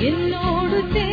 എന്നോടു ചേർന്നൊരു